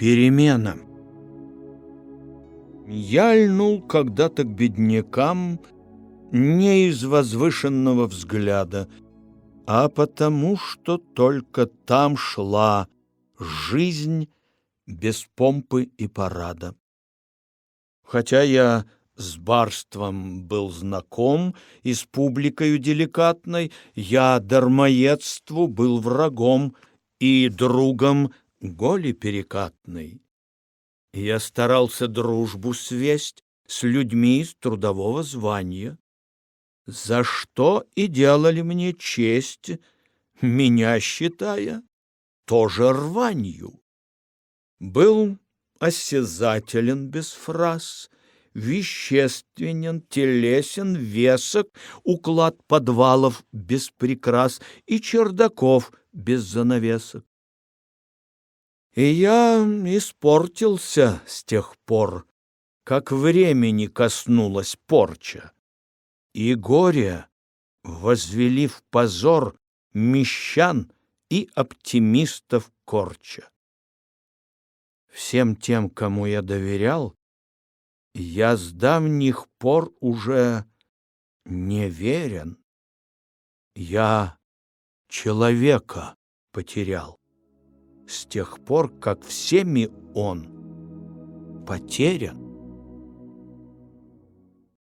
Перемена. Я льнул когда-то к беднякам не из возвышенного взгляда, а потому, что только там шла жизнь без помпы и парада. Хотя я с барством был знаком и с публикою деликатной, я дармоедству был врагом и другом голи перекатной. Я старался дружбу свесть с людьми из трудового звания, за что и делали мне честь, меня считая тоже рванью. Был осязателен без фраз, вещественен, телесен, весок, уклад подвалов без прикрас и чердаков без занавесок. И я испортился с тех пор, как времени коснулась порча. И горе возвели в позор мещан и оптимистов корча. Всем тем, кому я доверял, я с давних пор уже не верен. Я человека потерял с тех пор, как всеми он потерян.